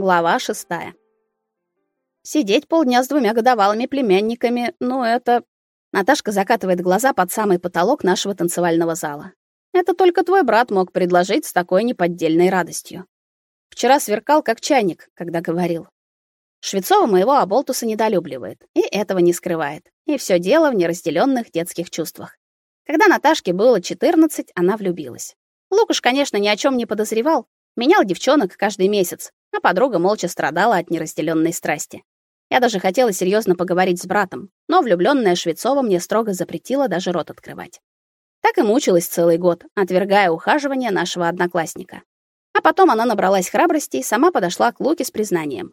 Глава шестая. Сидеть полдня с двумя годовалыми племянниками, ну это... Наташка закатывает глаза под самый потолок нашего танцевального зала. Это только твой брат мог предложить с такой неподдельной радостью. Вчера сверкал как чайник, когда говорил. Швецова моего оболтуса недолюбливает, и этого не скрывает. И все дело в неразделенных детских чувствах. Когда Наташке было 14, она влюбилась. Лукаш, конечно, ни о чем не подозревал, менял девчонок каждый месяц, а подруга молча страдала от неразделенной страсти. Я даже хотела серьезно поговорить с братом, но влюбленная Швецова мне строго запретила даже рот открывать. Так и мучилась целый год, отвергая ухаживание нашего одноклассника. А потом она набралась храбрости и сама подошла к Луке с признанием.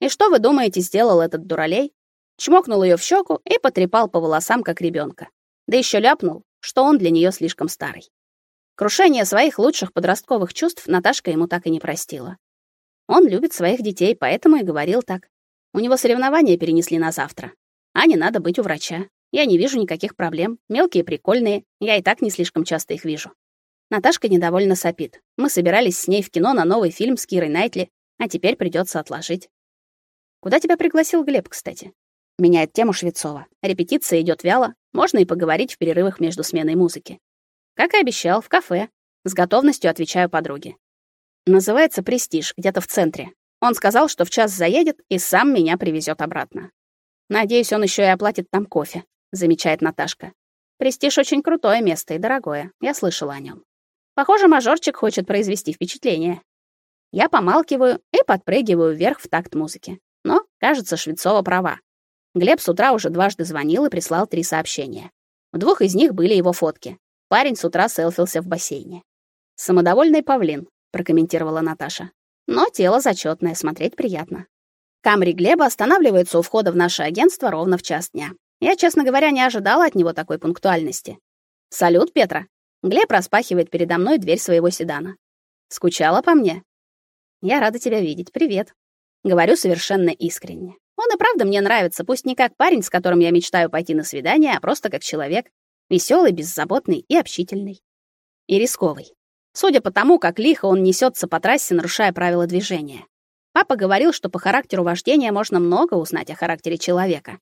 И что вы думаете, сделал этот дуралей? Чмокнул ее в щеку и потрепал по волосам как ребенка. Да еще ляпнул, что он для нее слишком старый. Крушение своих лучших подростковых чувств Наташка ему так и не простила. Он любит своих детей, поэтому и говорил так. У него соревнования перенесли на завтра. А не надо быть у врача. Я не вижу никаких проблем. Мелкие прикольные. Я и так не слишком часто их вижу. Наташка недовольно сопит. Мы собирались с ней в кино на новый фильм с Кирой Найтли, а теперь придется отложить. Куда тебя пригласил Глеб, кстати? Меняет тему Швецова. Репетиция идет вяло, можно и поговорить в перерывах между сменой музыки. Как и обещал, в кафе. С готовностью отвечаю подруге. Называется «Престиж», где-то в центре. Он сказал, что в час заедет и сам меня привезет обратно. Надеюсь, он еще и оплатит там кофе, замечает Наташка. Престиж очень крутое место и дорогое. Я слышала о нем. Похоже, мажорчик хочет произвести впечатление. Я помалкиваю и подпрыгиваю вверх в такт музыки. Но, кажется, Швецова права. Глеб с утра уже дважды звонил и прислал три сообщения. В двух из них были его фотки. Парень с утра селфился в бассейне. Самодовольный павлин, прокомментировала Наташа. Но тело зачетное, смотреть приятно. Камри Глеба останавливается у входа в наше агентство ровно в час дня. Я, честно говоря, не ожидала от него такой пунктуальности. Салют, Петра. Глеб распахивает передо мной дверь своего седана. Скучала по мне? Я рада тебя видеть. Привет. Говорю совершенно искренне. Он и правда мне нравится, пусть не как парень, с которым я мечтаю пойти на свидание, а просто как человек, веселый, беззаботный и общительный. И рисковый. Судя по тому, как лихо он несется по трассе, нарушая правила движения. Папа говорил, что по характеру вождения можно много узнать о характере человека.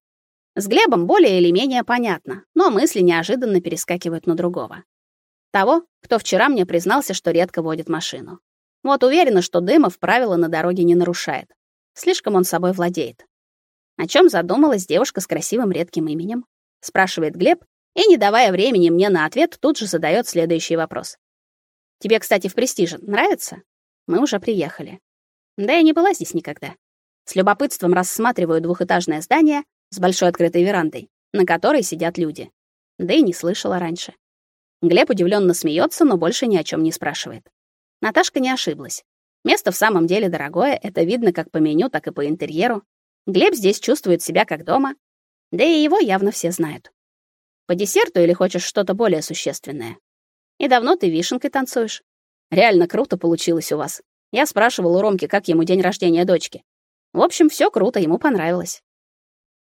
С Глебом более или менее понятно, но мысли неожиданно перескакивают на другого. Того, кто вчера мне признался, что редко водит машину. Вот уверена, что Дымов правила на дороге не нарушает. Слишком он собой владеет. О чем задумалась девушка с красивым редким именем? спрашивает Глеб, и не давая времени мне на ответ, тут же задает следующий вопрос. Тебе, кстати, в Престиже нравится? Мы уже приехали. Да я не была здесь никогда. С любопытством рассматриваю двухэтажное здание с большой открытой верандой, на которой сидят люди. Да и не слышала раньше. Глеб удивленно смеется, но больше ни о чем не спрашивает. Наташка не ошиблась. Место в самом деле дорогое, это видно как по меню, так и по интерьеру. Глеб здесь чувствует себя как дома, да и его явно все знают. По десерту или хочешь что-то более существенное? И давно ты вишенкой танцуешь? Реально круто получилось у вас. Я спрашивал у Ромки, как ему день рождения дочки. В общем, все круто, ему понравилось.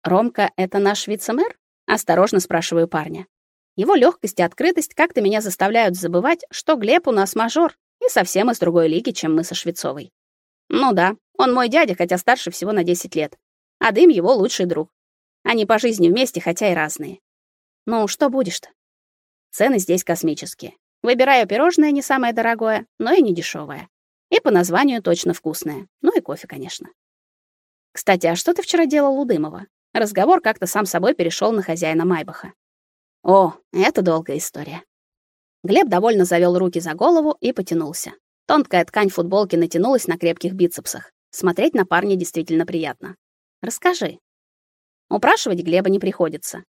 Ромка это наш вице-мэр? Осторожно спрашиваю парня. Его легкость и открытость как-то меня заставляют забывать, что Глеб у нас мажор и совсем из другой лиги, чем мы со Швецовой. Ну да, он мой дядя, хотя старше всего на 10 лет. А Дым его лучший друг. Они по жизни вместе, хотя и разные. Ну, что будешь-то? Цены здесь космические. Выбираю пирожное не самое дорогое, но и не дешевое. И по названию точно вкусное. Ну и кофе, конечно. Кстати, а что ты вчера делал у Дымова? Разговор как-то сам собой перешел на хозяина Майбаха. О, это долгая история. Глеб довольно завел руки за голову и потянулся. Тонкая ткань футболки натянулась на крепких бицепсах. Смотреть на парня действительно приятно. Расскажи. Упрашивать Глеба не приходится.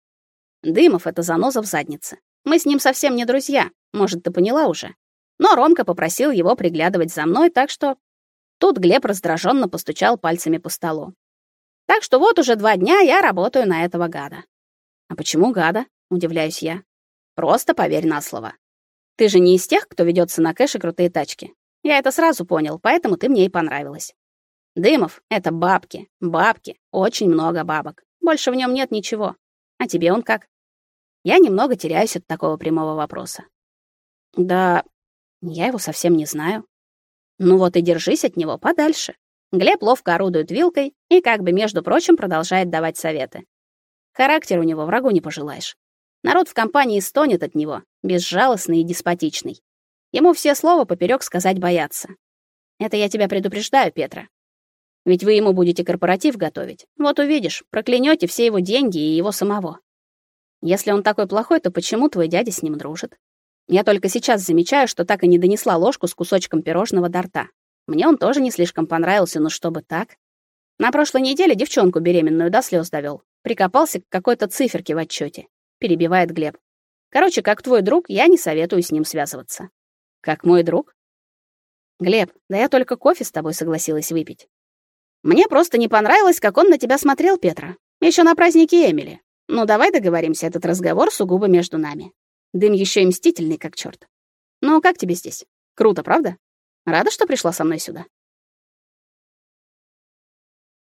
Дымов это заноза в заднице. Мы с ним совсем не друзья, может, ты поняла уже. Но Ромка попросил его приглядывать за мной, так что Тут Глеб раздраженно постучал пальцами по столу. Так что вот уже два дня я работаю на этого гада. А почему гада? удивляюсь я. Просто поверь на слово. Ты же не из тех, кто ведется на кэш и крутые тачки. Я это сразу понял, поэтому ты мне и понравилась. Дымов это бабки, бабки, очень много бабок. Больше в нем нет ничего. А тебе он как? Я немного теряюсь от такого прямого вопроса. Да, я его совсем не знаю. Ну вот и держись от него подальше. Глеб ловко орудует вилкой и как бы, между прочим, продолжает давать советы. Характер у него врагу не пожелаешь. Народ в компании стонет от него, безжалостный и деспотичный. Ему все слова поперек сказать боятся. Это я тебя предупреждаю, Петра. Ведь вы ему будете корпоратив готовить. Вот увидишь, проклянете все его деньги и его самого. Если он такой плохой, то почему твой дядя с ним дружит? Я только сейчас замечаю, что так и не донесла ложку с кусочком пирожного до рта. Мне он тоже не слишком понравился, но чтобы так. На прошлой неделе девчонку беременную до слез довел. Прикопался к какой-то циферке в отчете. Перебивает Глеб. Короче, как твой друг, я не советую с ним связываться. Как мой друг? Глеб, да я только кофе с тобой согласилась выпить. Мне просто не понравилось, как он на тебя смотрел, Петра. Еще на празднике Эмили. Ну, давай договоримся, этот разговор сугубо между нами. Дым еще и мстительный, как черт. Ну, как тебе здесь? Круто, правда? Рада, что пришла со мной сюда?